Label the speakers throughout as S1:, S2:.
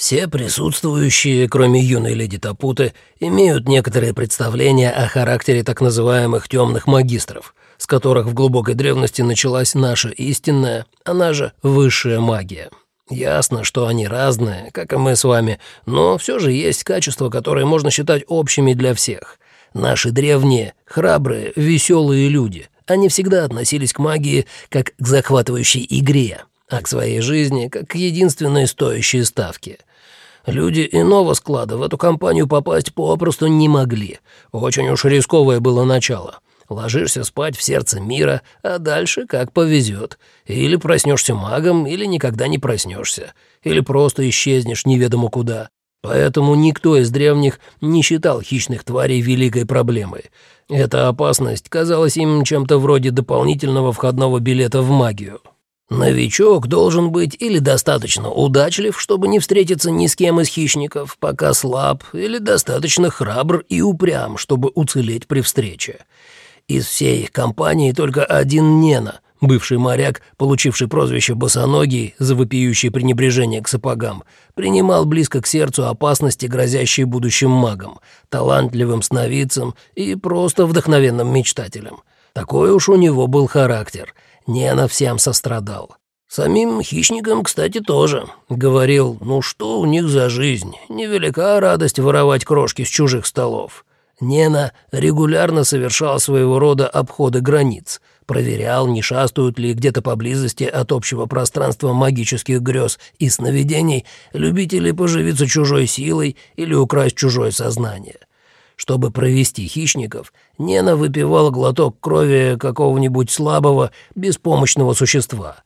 S1: Все присутствующие, кроме юной леди Тапуты, имеют некоторые представления о характере так называемых темных магистров, с которых в глубокой древности началась наша истинная, она же высшая магия. Ясно, что они разные, как и мы с вами, но все же есть качества, которые можно считать общими для всех. Наши древние, храбрые, веселые люди, они всегда относились к магии как к захватывающей игре, а к своей жизни как к единственной стоящей ставке. Люди иного склада в эту компанию попасть попросту не могли. Очень уж рисковое было начало. Ложишься спать в сердце мира, а дальше как повезет. Или проснешься магом, или никогда не проснешься. Или просто исчезнешь неведомо куда. Поэтому никто из древних не считал хищных тварей великой проблемой. Эта опасность казалась им чем-то вроде дополнительного входного билета в магию. Новичок должен быть или достаточно удачлив, чтобы не встретиться ни с кем из хищников, пока слаб, или достаточно храбр и упрям, чтобы уцелеть при встрече. Из всей их компании только один Нена, бывший моряк, получивший прозвище «босоногий» за вопиющее пренебрежение к сапогам, принимал близко к сердцу опасности, грозящие будущим магам, талантливым сновидцам и просто вдохновенным мечтателям. Такой уж у него был характер. Нена всем сострадал. Самим хищникам, кстати, тоже. Говорил, ну что у них за жизнь, невелика радость воровать крошки с чужих столов. Нена регулярно совершал своего рода обходы границ, проверял, не шастают ли где-то поблизости от общего пространства магических грез и сновидений любители поживиться чужой силой или украсть чужое сознание. Чтобы провести хищников, Нена выпивал глоток крови какого-нибудь слабого, беспомощного существа.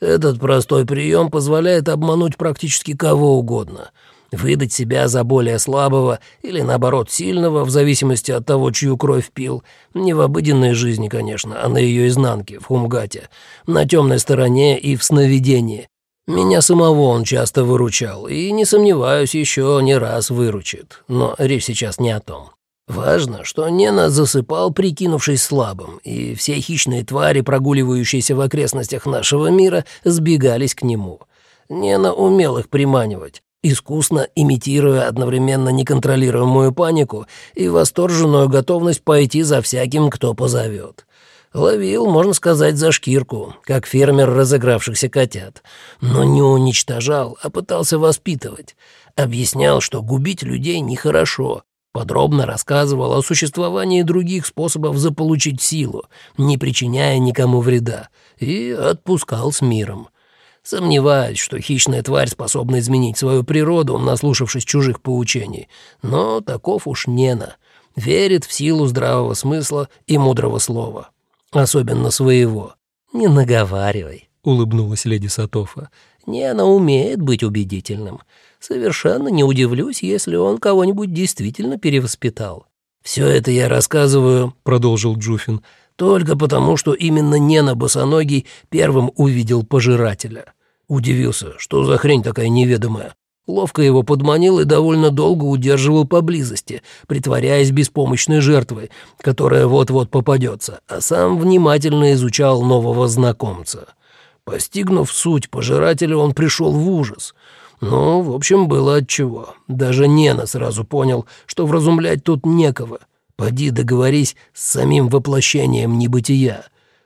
S1: Этот простой прием позволяет обмануть практически кого угодно — выдать себя за более слабого или, наоборот, сильного, в зависимости от того, чью кровь пил, не в обыденной жизни, конечно, а на ее изнанке, в Хумгате, на темной стороне и в сновидении. Меня самого он часто выручал, и, не сомневаюсь, еще не раз выручит, но речь сейчас не о том. Важно, что Нена засыпал, прикинувшись слабым, и все хищные твари, прогуливающиеся в окрестностях нашего мира, сбегались к нему. Нена умел их приманивать, искусно имитируя одновременно неконтролируемую панику и восторженную готовность пойти за всяким, кто позовет. Ловил, можно сказать, за шкирку, как фермер разыгравшихся котят, но не уничтожал, а пытался воспитывать. Объяснял, что губить людей нехорошо, подробно рассказывал о существовании других способов заполучить силу, не причиняя никому вреда, и отпускал с миром. Сомневаюсь, что хищная тварь способна изменить свою природу, наслушавшись чужих поучений. Но таков уж Нена. Верит в силу здравого смысла и мудрого слова. Особенно своего. «Не наговаривай», — улыбнулась леди Сатофа. «Нена умеет быть убедительным. Совершенно не удивлюсь, если он кого-нибудь действительно перевоспитал». «Все это я рассказываю», — продолжил Джуфин, «только потому, что именно Нена Босоногий первым увидел пожирателя». Удивился, что за хрень такая неведомая. Ловко его подманил и довольно долго удерживал поблизости, притворяясь беспомощной жертвой, которая вот-вот попадется, а сам внимательно изучал нового знакомца. Постигнув суть пожирателя, он пришел в ужас. Ну, в общем, было отчего. Даже Нена сразу понял, что вразумлять тут некого. Поди договорись с самим воплощением небытия.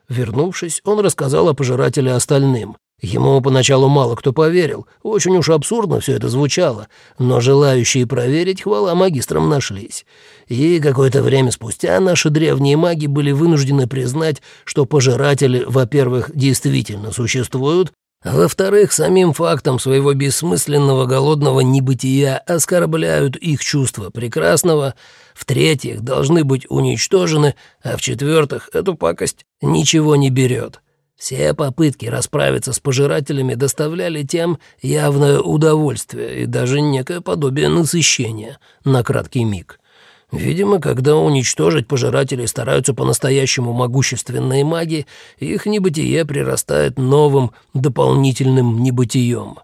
S1: Вернувшись, он рассказал о пожирателе остальным, Ему поначалу мало кто поверил, очень уж абсурдно все это звучало, но желающие проверить хвала магистрам нашлись. И какое-то время спустя наши древние маги были вынуждены признать, что пожиратели, во-первых, действительно существуют, во-вторых, самим фактом своего бессмысленного голодного небытия оскорбляют их чувство прекрасного, в-третьих, должны быть уничтожены, а в-четвертых, эту пакость ничего не берет. Все попытки расправиться с пожирателями доставляли тем явное удовольствие и даже некое подобие насыщения на краткий миг. Видимо, когда уничтожить пожирателей стараются по-настоящему могущественные маги, их небытие прирастает новым дополнительным небытием.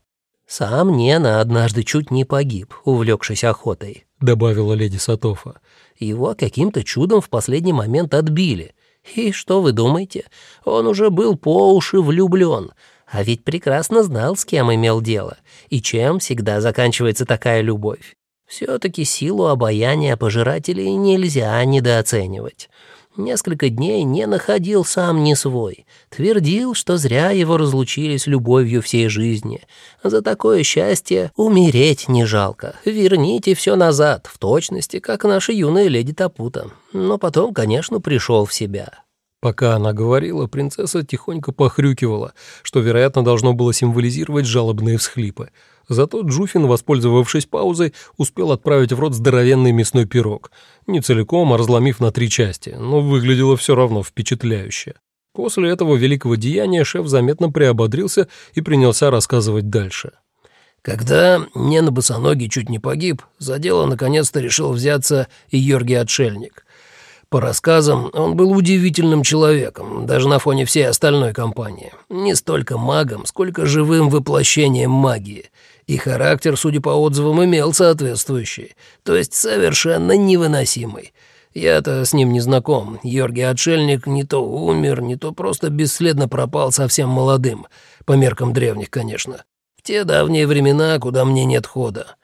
S2: «Сам Нена однажды чуть не погиб, увлекшись охотой», — добавила леди Сатофа. «Его каким-то чудом в последний момент отбили, и что вы думаете? Он уже был по уши влюблен. А ведь прекрасно знал, с кем имел дело, и чем всегда заканчивается такая любовь. Все-таки силу обаяния пожирателей нельзя недооценивать. Несколько дней не находил сам не свой. Твердил, что зря его разлучили с любовью всей жизни. За такое счастье умереть не жалко. Верните все назад, в точности, как наша юная леди Тапута. Но потом, конечно, пришел в себя.
S1: Пока она говорила, принцесса тихонько похрюкивала, что, вероятно, должно было символизировать жалобные всхлипы. Зато Джуфин, воспользовавшись паузой, успел отправить в рот здоровенный мясной пирог. Не целиком, а разломив на три части, но выглядело все равно впечатляюще. После этого великого деяния шеф заметно приободрился и принялся рассказывать дальше. Когда Нена Босоногий чуть не погиб, за дело наконец-то решил взяться и Йоргий Отшельник. По рассказам, он был удивительным человеком, даже на фоне всей остальной компании. Не столько магом, сколько живым воплощением магии — и характер, судя по отзывам, имел соответствующий, то есть совершенно невыносимый. Я-то с ним не знаком. Йоргий Отшельник не то умер, не то просто бесследно пропал совсем молодым, по меркам древних, конечно. В те давние времена, куда мне нет хода.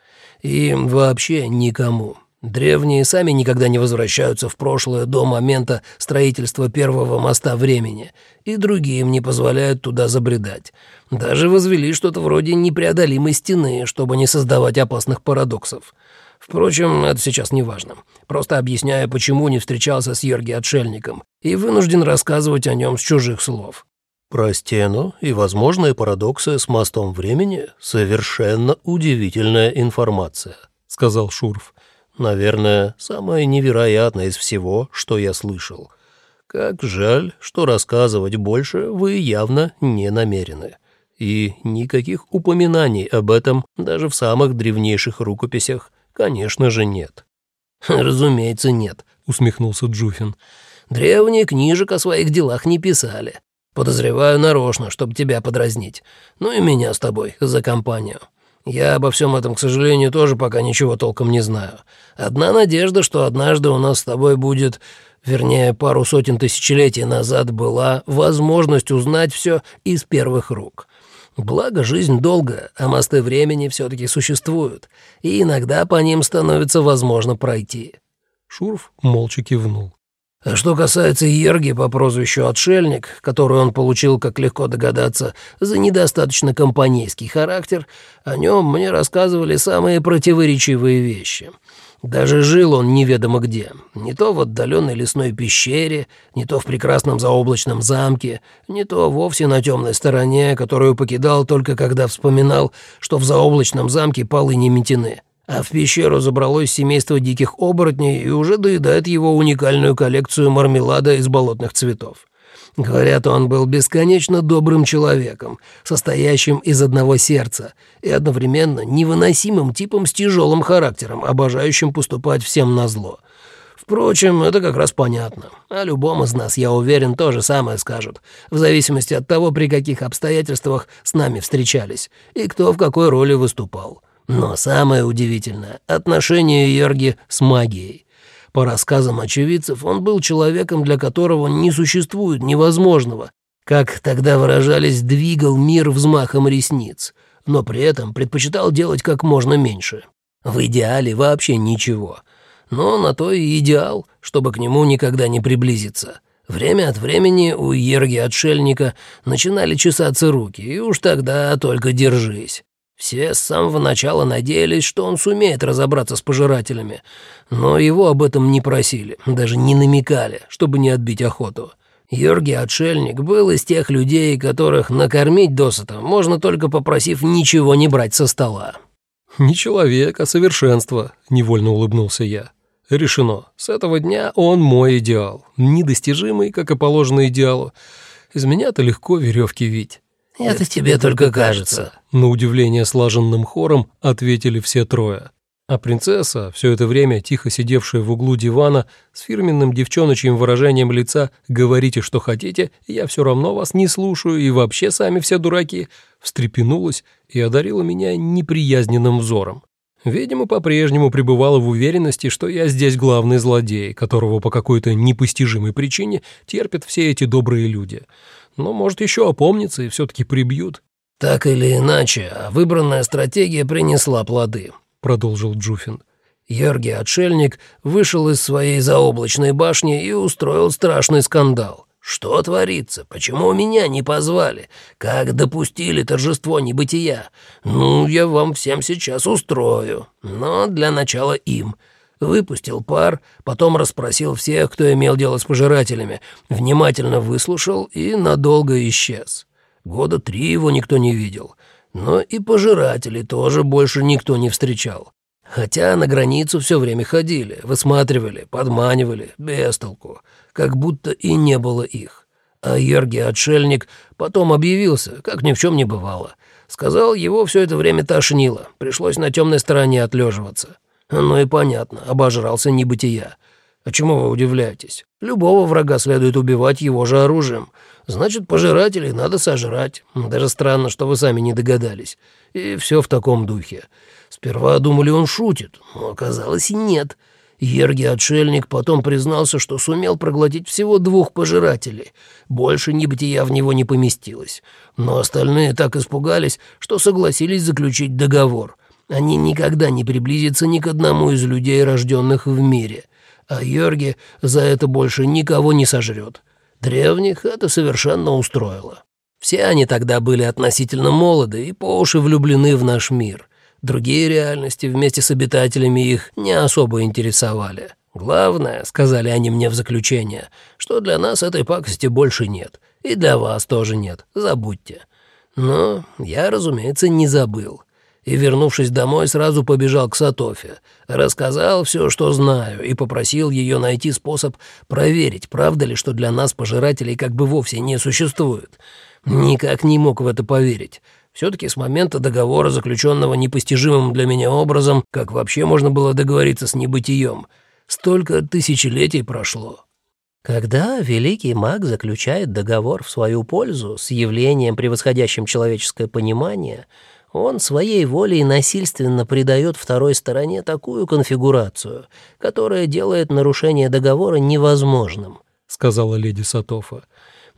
S1: И вообще никому. Древние сами никогда не возвращаются в прошлое до момента строительства первого моста времени, и другим не позволяют туда забредать. Даже возвели что-то вроде непреодолимой стены, чтобы не создавать опасных парадоксов. Впрочем, это сейчас не важно. Просто объясняю, почему не встречался с Йорги Отшельником и вынужден рассказывать о нем с чужих слов.
S2: Про стену и возможные парадоксы с мостом времени — совершенно удивительная информация, — сказал Шурф. Наверное, самое невероятное из всего, что я слышал. Как жаль, что рассказывать больше вы явно не намерены. И никаких упоминаний об этом даже в самых древнейших рукописях, конечно же, нет.
S1: «Разумеется, нет», — усмехнулся Джуфин. «Древние книжек о своих делах не писали. Подозреваю нарочно, чтобы тебя подразнить. Ну и меня с тобой за компанию. Я обо всем этом, к сожалению, тоже пока ничего толком не знаю. Одна надежда, что однажды у нас с тобой будет, вернее, пару сотен тысячелетий назад была возможность узнать все из первых рук. Благо, жизнь долгая, а мосты времени все-таки существуют, и иногда по ним становится возможно пройти».
S2: Шурф молча кивнул.
S1: Что касается Ерги по прозвищу «Отшельник», которую он получил, как легко догадаться, за недостаточно компанейский характер, о нем мне рассказывали самые противоречивые вещи. Даже жил он неведомо где, не то в отдаленной лесной пещере, не то в прекрасном заоблачном замке, не то вовсе на темной стороне, которую покидал только когда вспоминал, что в заоблачном замке полы не метены а в пещеру забралось семейство диких оборотней и уже доедает его уникальную коллекцию мармелада из болотных цветов. Говорят, он был бесконечно добрым человеком, состоящим из одного сердца, и одновременно невыносимым типом с тяжелым характером, обожающим поступать всем на зло. Впрочем, это как раз понятно. О любом из нас, я уверен, то же самое скажут, в зависимости от того, при каких обстоятельствах с нами встречались и кто в какой роли выступал. Но самое удивительное — отношение Йорги с магией. По рассказам очевидцев, он был человеком, для которого не существует невозможного, как тогда выражались, двигал мир взмахом ресниц, но при этом предпочитал делать как можно меньше. В идеале вообще ничего. Но на то и идеал, чтобы к нему никогда не приблизиться. Время от времени у Ерги-отшельника начинали чесаться руки, и уж тогда только держись. Все с самого начала надеялись, что он сумеет разобраться с пожирателями, но его об этом не просили, даже не намекали, чтобы не отбить охоту. Йоргий Отшельник был из тех людей, которых накормить досыта можно только попросив ничего не брать со стола.
S2: «Не человек, а совершенство», — невольно улыбнулся я. «Решено. С этого дня он мой идеал. Недостижимый, как и положено идеалу. Из меня-то легко веревки вить».
S1: «Это тебе только кажется», —
S2: на удивление слаженным хором ответили все трое. А принцесса, все это время тихо сидевшая в углу дивана, с фирменным девчоночьим выражением лица «говорите, что хотите, я все равно вас не слушаю и вообще сами все дураки», встрепенулась и одарила меня неприязненным взором. Видимо, по-прежнему пребывала в уверенности, что я здесь главный злодей, которого по какой-то непостижимой причине терпят все эти добрые люди —
S3: но, может, еще опомнится и все-таки прибьют».
S1: «Так или иначе, выбранная стратегия принесла плоды», — продолжил Джуфин. Йорги Отшельник вышел из своей заоблачной башни и устроил страшный скандал. Что творится? Почему меня не позвали? Как допустили торжество небытия? Ну, я вам всем сейчас устрою. Но для начала им. Выпустил пар, потом расспросил всех, кто имел дело с пожирателями, внимательно выслушал и надолго исчез. Года три его никто не видел. Но и пожирателей тоже больше никто не встречал. Хотя на границу все время ходили, высматривали, подманивали, без толку, как будто и не было их. А Йоргий Отшельник потом объявился, как ни в чем не бывало. Сказал, его все это время тошнило, пришлось на темной стороне отлеживаться. Ну и понятно, обожрался небытия. А чему вы удивляетесь? Любого врага следует убивать его же оружием. Значит, пожирателей надо сожрать. Даже странно, что вы сами не догадались. И все в таком духе. Сперва думали, он шутит, но оказалось и нет. Ергий отшельник потом признался, что сумел проглотить всего двух пожирателей. Больше небытия в него не поместилось. Но остальные так испугались, что согласились заключить договор. Они никогда не приблизятся ни к одному из людей, рожденных в мире. А Йорги за это больше никого не сожрет. Древних это совершенно устроило. Все они тогда были относительно молоды и по уши влюблены в наш мир — Другие реальности вместе с обитателями их не особо интересовали. Главное, сказали они мне в заключение, что для нас этой пакости больше нет. И для вас тоже нет. Забудьте. Но я, разумеется, не забыл. И, вернувшись домой, сразу побежал к Сатофе. Рассказал все, что знаю, и попросил ее найти способ проверить, правда ли, что для нас пожирателей как бы вовсе не существует. Никак не мог в это поверить. Все-таки с момента договора, заключенного непостижимым для меня образом, как вообще можно было договориться с небытием, столько тысячелетий прошло.
S2: Когда великий маг заключает договор в свою пользу с явлением, превосходящим человеческое понимание, он своей волей насильственно придает второй стороне такую конфигурацию, которая делает нарушение договора невозможным, — сказала леди Сатофа.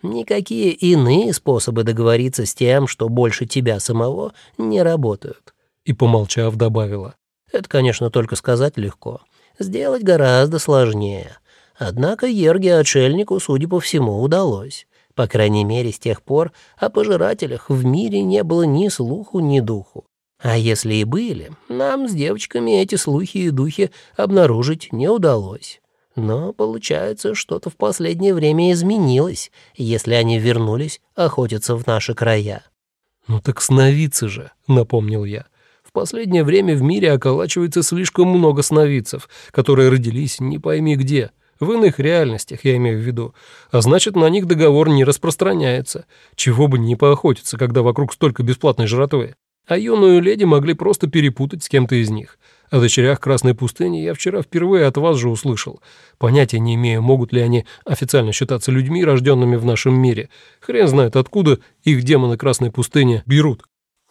S2: Никакие иные способы договориться с тем, что больше тебя самого, не работают».
S3: И, помолчав, добавила.
S2: «Это, конечно, только сказать легко. Сделать гораздо сложнее. Однако Ерге-отшельнику, судя по всему, удалось. По крайней мере, с тех пор о пожирателях в мире не было ни слуху, ни духу. А если и были, нам с девочками эти слухи и духи обнаружить не удалось. Но, получается, что-то в последнее время изменилось, если они вернулись охотиться в наши края.
S3: «Ну так сновидцы же», — напомнил я. «В последнее время в мире околачивается слишком много сновидцев, которые родились не пойми где, в иных реальностях, я имею в виду, а значит, на них договор не распространяется. Чего бы не поохотиться, когда вокруг столько бесплатной жратвы. А юную леди могли просто перепутать с кем-то из них. О дочерях Красной пустыни я вчера впервые от вас же услышал. Понятия не имею, могут ли они официально считаться людьми, рожденными в нашем мире. Хрен знает, откуда их демоны Красной пустыни берут.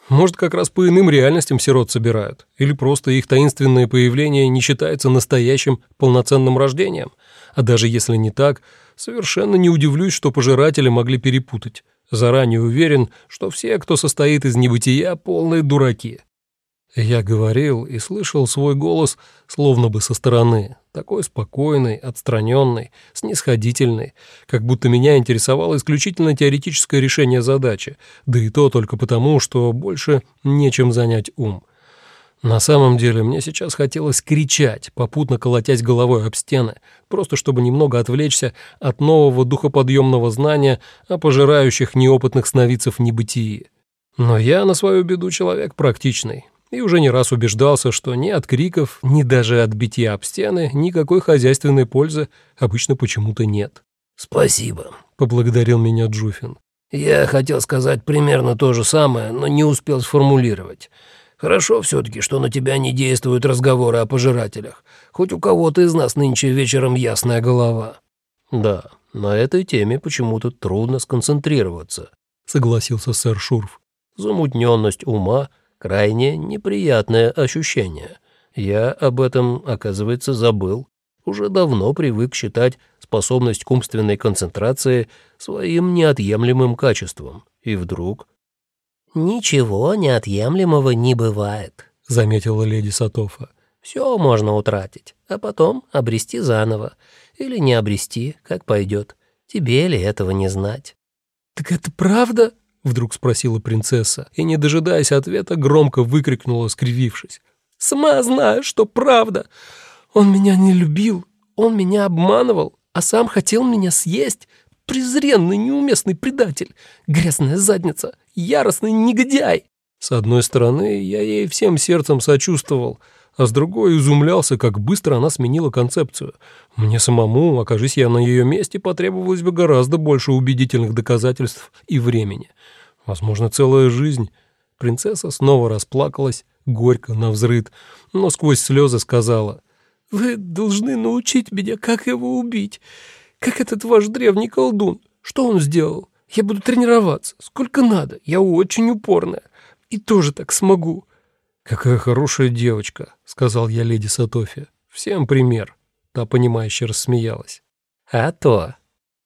S3: Может, как раз по иным реальностям сирот собирают. Или просто их таинственное появление не считается настоящим полноценным рождением. А даже если не так, совершенно не удивлюсь, что пожиратели могли перепутать. Заранее уверен, что все, кто состоит из небытия, полные дураки. Я говорил и слышал свой голос словно бы со стороны, такой спокойный, отстраненный, снисходительный, как будто меня интересовало исключительно теоретическое решение задачи, да и то только потому, что больше нечем занять ум. На самом деле мне сейчас хотелось кричать, попутно колотясь головой об стены, просто чтобы немного отвлечься от нового духоподъемного знания о пожирающих неопытных сновидцев небытии. Но я на свою беду человек практичный, и уже не раз убеждался, что ни от криков, ни даже от битья об стены никакой хозяйственной пользы обычно почему-то нет.
S1: «Спасибо», —
S3: поблагодарил меня Джуфин.
S1: «Я хотел сказать примерно то же самое, но не успел сформулировать. Хорошо все-таки, что на тебя не действуют разговоры о пожирателях. Хоть у кого-то из нас нынче вечером ясная голова».
S2: «Да, на этой теме почему-то трудно сконцентрироваться», — согласился сэр Шурф. «Замутненность ума — Крайне неприятное ощущение. Я об этом, оказывается, забыл.
S3: уже давно привык считать способность к умственной концентрации своим неотъемлемым качеством. И вдруг...
S2: «Ничего неотъемлемого не бывает», — заметила леди Сатофа. «Все можно утратить, а потом обрести заново. Или не обрести, как пойдет. Тебе ли этого не знать?»
S3: «Так это правда?» — вдруг спросила принцесса, и, не дожидаясь ответа, громко выкрикнула, скривившись. «Сама знаю, что правда. Он меня не любил, он меня обманывал, а сам хотел меня съесть. Презренный, неуместный предатель, грязная задница, яростный негодяй. С одной стороны, я ей всем сердцем сочувствовал, а с другой изумлялся, как быстро она сменила концепцию. Мне самому, окажись я на ее месте, потребовалось бы гораздо больше убедительных доказательств и времени. Возможно, целая жизнь. Принцесса снова расплакалась, горько, навзрыд, но сквозь слезы сказала, вы должны научить меня, как его убить. Как этот ваш древний колдун. Что он сделал? Я буду тренироваться. Сколько надо. Я очень упорная. И тоже так смогу». «Какая хорошая девочка», — сказал я леди Сатофи. «Всем пример». Та, понимающе рассмеялась.
S2: «А то».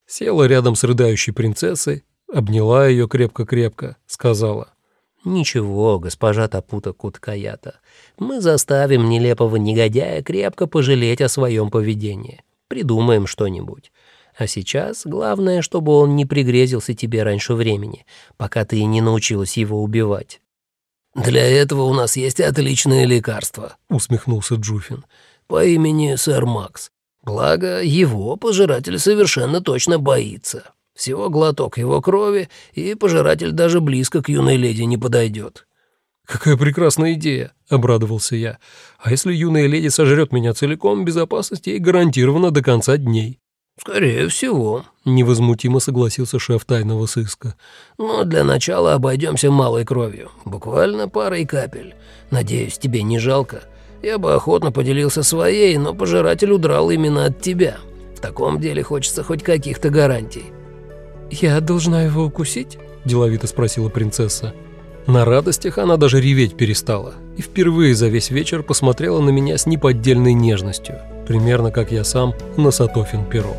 S3: Села рядом с рыдающей принцессой, обняла ее крепко-крепко, сказала.
S2: «Ничего, госпожа Тапута Куткаята, мы заставим нелепого негодяя крепко пожалеть о своем поведении. Придумаем что-нибудь. А сейчас главное, чтобы он не пригрезился тебе раньше времени, пока ты не научилась его убивать».
S1: «Для этого у нас есть отличное лекарство», — усмехнулся Джуфин, «по имени сэр Макс. Благо, его пожиратель совершенно точно боится». Всего глоток его крови, и пожиратель даже близко к юной леди не подойдет.
S3: «Какая прекрасная идея!» — обрадовался я. «А если юная леди сожрет меня целиком, безопасность ей гарантирована до конца дней».
S1: «Скорее всего», —
S3: невозмутимо согласился шеф тайного сыска.
S1: «Но для начала обойдемся малой кровью, буквально парой капель. Надеюсь, тебе не жалко. Я бы охотно поделился своей, но пожиратель удрал именно от тебя. В таком деле хочется хоть каких-то гарантий».
S3: «Я должна его укусить?» – деловито спросила принцесса. На радостях она даже реветь перестала и впервые за весь вечер посмотрела на меня с неподдельной нежностью, примерно как я сам на Сатофин пирог.